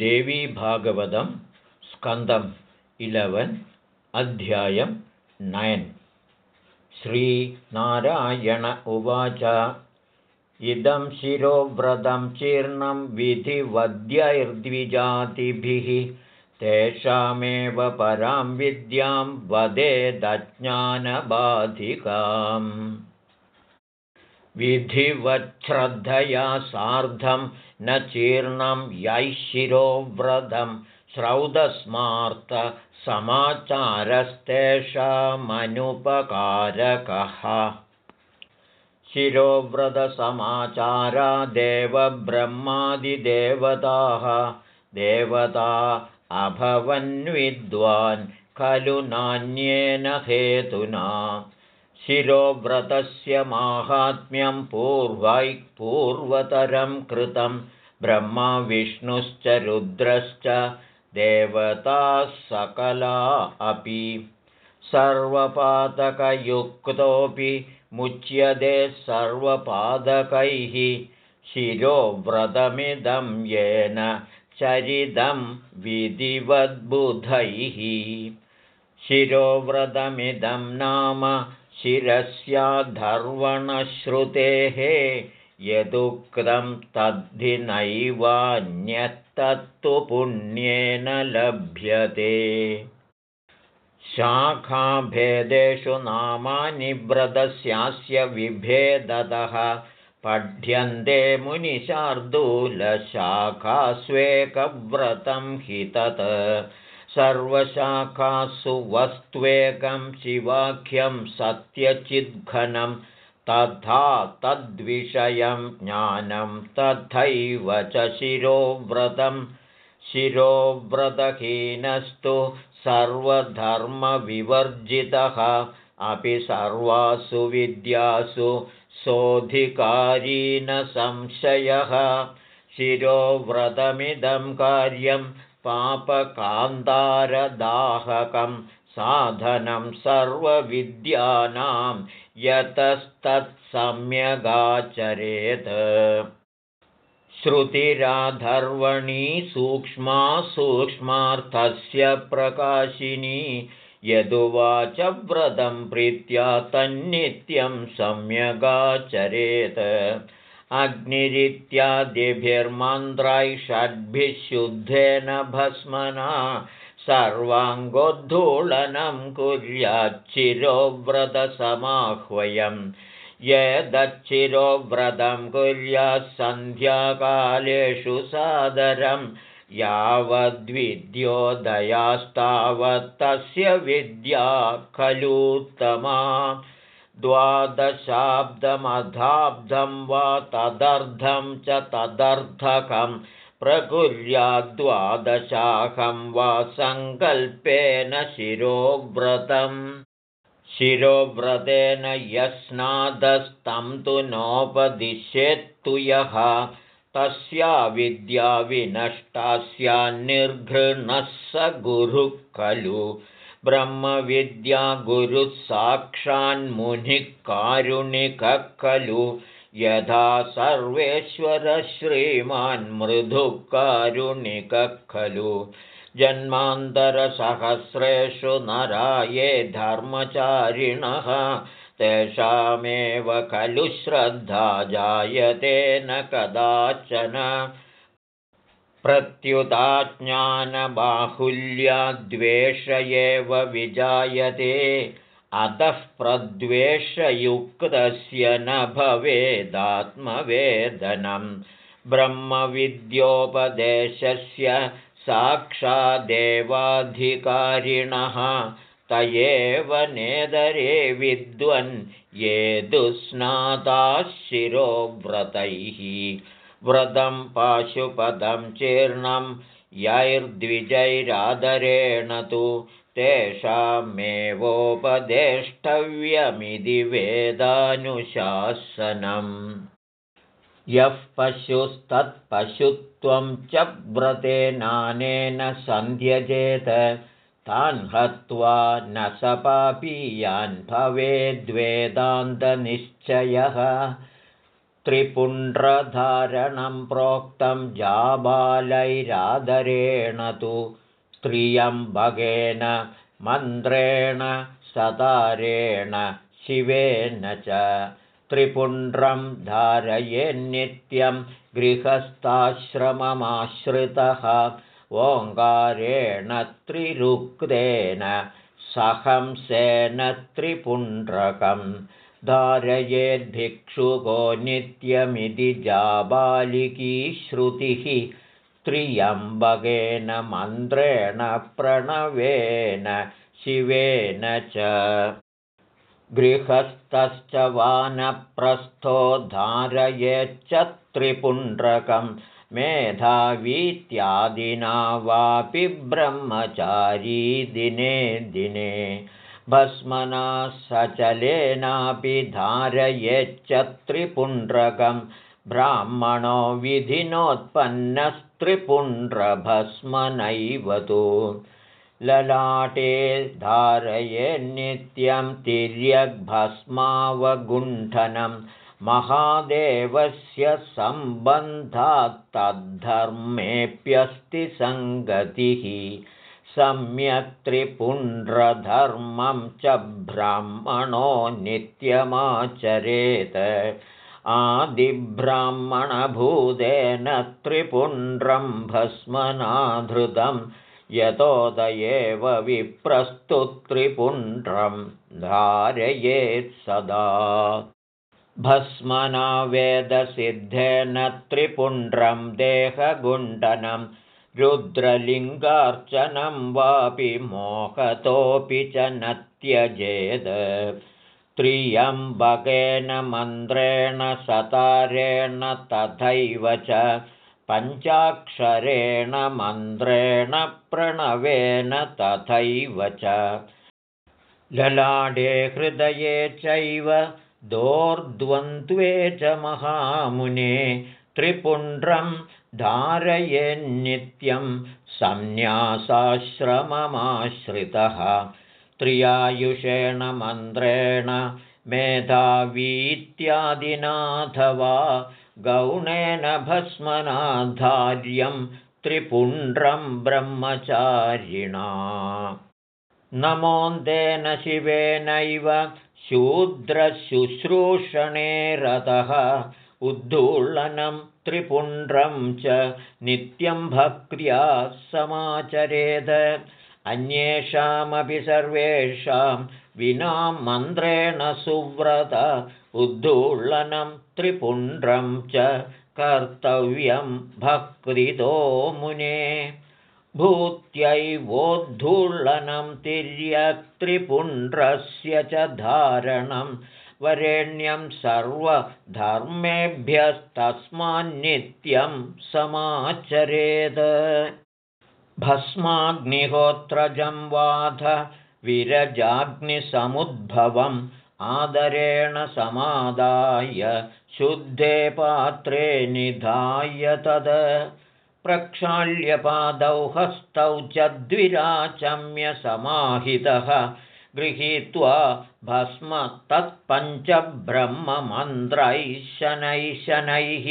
देवीभागवतं स्कन्दम् इलवन् अध्यायं नयन् श्रीनारायण उवाच इदं शिरोव्रतं चीर्णं विधिवद्यैर्द्विजातिभिः तेषामेव परां विद्यां वदेदज्ञानबाधिकाम् विधिवच्छ्रद्धया सार्धं न चीर्णं यैशिरोव्रतं श्रौतस्मार्तसमाचारस्तेषामनुपकारकः शिरोव्रतसमाचारा देवब्रह्मादिदेवताः। देवता अभवन्विद्वान् खलु नान्येन हेतुना शिरोव्रतस्य माहात्म्यं पूर्वैः पूर्वतरं कृतं ब्रह्मा विष्णुश्च रुद्रश्च देवताः सकला अपि। सर्वपादकयुक्तोऽपि मुच्यते सर्वपादकैः। शिरोव्रतमिदं येन चरितं विधिवद्बुधैः। शिरोव्रतमिदं नाम शिरस्याधर्वणश्रुतेः यदुक्तं तद्धि नैवान्यत्तत्तु पुण्येन लभ्यते। शाखाभेदेषु नामानि व्रतस्यास्य विभेदतः पठ्यन्ते मुनिशार्दूलशाखास्वेकव्रतं हि तत् सर्वशाखासु वस्त्वेकं शिवाख्यं सत्यचिद्घनं तथा तद्विषयं ज्ञानं तथैव च शिरोव्रतं। शिरोव्रतहीनस्तु सर्वधर्मविवर्जितः। अपि सर्वासु विद्यासु सोऽधिकारी न संशयः। शिरोव्रतमिदं कार्यं पापकान्तारदाहकं साधनं सर्वविद्यानां यतस्तत्सम्यगाचरेत्। श्रुतिराधर्वणी सूक्ष्मा सूक्ष्मार्थस्य प्रकाशिनी यदुवाच व्रतं प्रीत्या तन्नित्यं सम्यगाचरेत् अग्निरित्यादिभिर्मन्त्रै षड्भिः शुद्धेन भस्मना सर्वाङ्गोद्धूलनं कुर्याच्चिरोव्रतसमाह्वयं। यदच्चिरोव्रतं कुर्यात् सन्ध्याकालेषु सादरं यावद्विद्योदयास्तावत्तस्य विद्या खलूत्तमा द्वादशाब्दमधाब्दं वा तदर्धं च तदर्थकं प्रकुर्याद्वादशाखं वा सङ्कल्पेन शिरोव्रतम् शिरोव्रतेन यस्नादस्तं तु नोपदिश्येत्तु यः। तस्या विद्या विनष्टा स्यान्निर्घृणः स गुरुः खलु ब्रह्मविद्या गुरुः साक्षान्मुनिः कारुणिकः खलु यथा सर्वेश्वरश्रीमान्मृदुः कारुणिकः खलु जन्मान्तरसहस्रेषु नराये धर्मचारिणः। तेषामेव खलु श्रद्धा जायते न कदाचन प्रत्युताज्ञानबाहुल्याद्वेष एव विजायते अतः प्रद्वेषयुक्तस्य न भवेदात्मवेदनं। ब्रह्मविद्योपदेशस्य साक्षादेवाधिकारिणः त एव नेदरे विद्वन् ये दुस्नाताः शिरोव्रतैः व्रतं पाशुपदं चीर्णं यैर्द्विजैरादरेण तु तेषामेवोपदेष्टव्यमिति वेदानुशासनम्। यः पशुस्तत्पशुत्वं च व्रतेनानेन सन्ध्यजेत तान् हत्वा न स पापीयान् भवेद्वेदान्तनिश्चयः त्रिपुण्ड्रधारणं प्रोक्तं जाबालैरादरेण तु स्त्रियम्बगेन मन्त्रेण सतारेण शिवेन च। त्रिपुण्ड्रं धारयेन्नित्यं गृहस्थाश्रममाश्रितः ओङ्कारेण त्रिरुक्तेन सहंसेन त्रिपुण्ड्रकं धारयेद्भिक्षुको नित्यमिति जाबालिकी श्रुतिः त्र्यम्बकेन मन्त्रेण प्रणवेन शिवेन च। गृहस्थश्च वानप्रस्थो धारयेच्च त्रिपुण्ड्रकं मेधावीत्यादिना वापि ब्रह्मचारी दिने दिने भस्मना सचलेनापि धारयेच्च त्रिपुण्ड्रकं ब्राह्मणो विधिनोत्पन्नस्त्रिपुण्ड्रभस्मनैव तु। ललाटे धारयेन्नित्यं तिर्यग्भस्मावगुण्ठनं। महादेवस्य सम्बन्धात्तद्धर्मेऽप्यस्ति सङ्गतिः सम्यक् त्रिपुण्ड्रधर्मं च ब्राह्मणो नित्यमाचरेत्। आदिब्राह्मणभूतेन त्रिपुण्ड्रं भस्मनाधृतं यतोदयेव विप्रस्तु त्रिपुण्ड्रं धारयेत् सदा। भस्मना वेदसिद्धेन त्रिपुण्ड्रं देहगुण्डनं रुद्रलिङ्गार्चनं वापि मोहतोऽपि च न त्यजेद त्र्यम्बकेन मन्त्रेण सतारेण तथैव च पञ्चाक्षरेण मन्त्रेण प्रणवेन तथैव च। ललाडे हृदये चैव दोर्द्वन्द्वे च महामुने त्रिपुण्ड्रं धारयेन्नित्यं संन्यासाश्रममाश्रितः त्रियायुषेण मन्त्रेण मेधावीत्यादिनाथवा गौणेन भस्मनाधार्यं त्रिपुण्ड्रं ब्रह्मचारिणा। नमोन्देन शिवेनैव शूद्रशुश्रूषणे रतः उद्धूलनं त्रिपुण्ड्रं च नित्यं भक्र्या समाचरेद। अन्येषामपि सर्वेषां विना मन्त्रेण सुव्रत। उद्धूलनं त्रिपुण्ड्रं च कर्तव्यं भक्तितो मुने। भूत्यैवोद्धूलनं तिर्यत्रिपुण्ड्रस्य च धारणं वरेण्यं सर्वधर्मेभ्यस्तस्मान्नित्यं समाचरेद भस्माग्निहोत्रजं वाध विरजाग्निसमुद्भवम् आदरेण समादाय शुद्धे पात्रे निधाय तद। प्रक्षाल्यपादौ हस्तौ च द्विराचम्यसमाहितः गृहीत्वा भस्म तत्पञ्चब्रह्ममन्त्रैः शनैः शनैः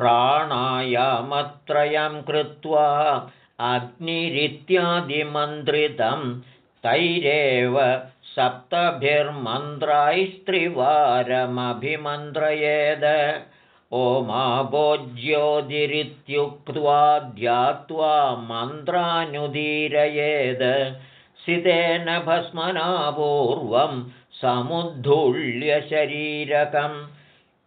प्राणायामत्रयं कृत्वा अग्निरित्यादिमन्त्रितं तैरेव सप्तभिर्मन्त्रैस्त्रिवारमभिमन्त्रयेद। ओमाभोज्योतिरित्युक्त्वा ध्यात्वा मन्त्रानुदीरयेद सितेन भस्मना पूर्वं समुद्धूल्यशरीरकं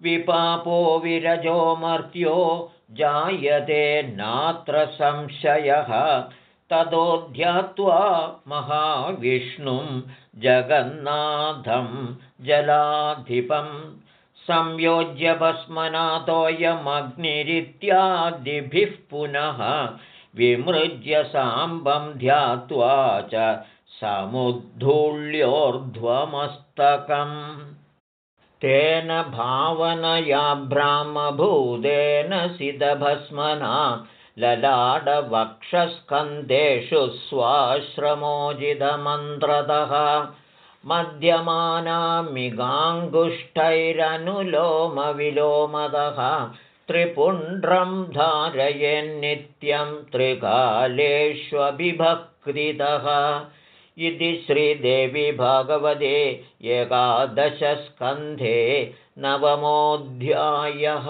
विपापो विरजो मर्त्यो जायते नात्र संशयः। ततो ध्यात्वा महाविष्णुं जगन्नाथं जलाधिपं संयोज्य भस्मनाथोऽयमग्निरित्यादिभिः पुनः विमृज्य साम्बं ध्यात्वा च समुद्धूल्योर्ध्वमस्तकम्। तेन भावनया ब्राह्मभूतेन सिदभस्मना ललाडवक्षस्कन्धेषु स्वाश्रमोजितमन्त्रतः। मध्यमानामिगाङ्गुष्ठैरनुलोमविलोमदः त्रिपुण्ड्रं धारयन्नित्यं त्रिकालेष्वभिभक्तितः। इति श्रीदेवी भगवते एकादशस्कन्धे नवमोऽध्यायः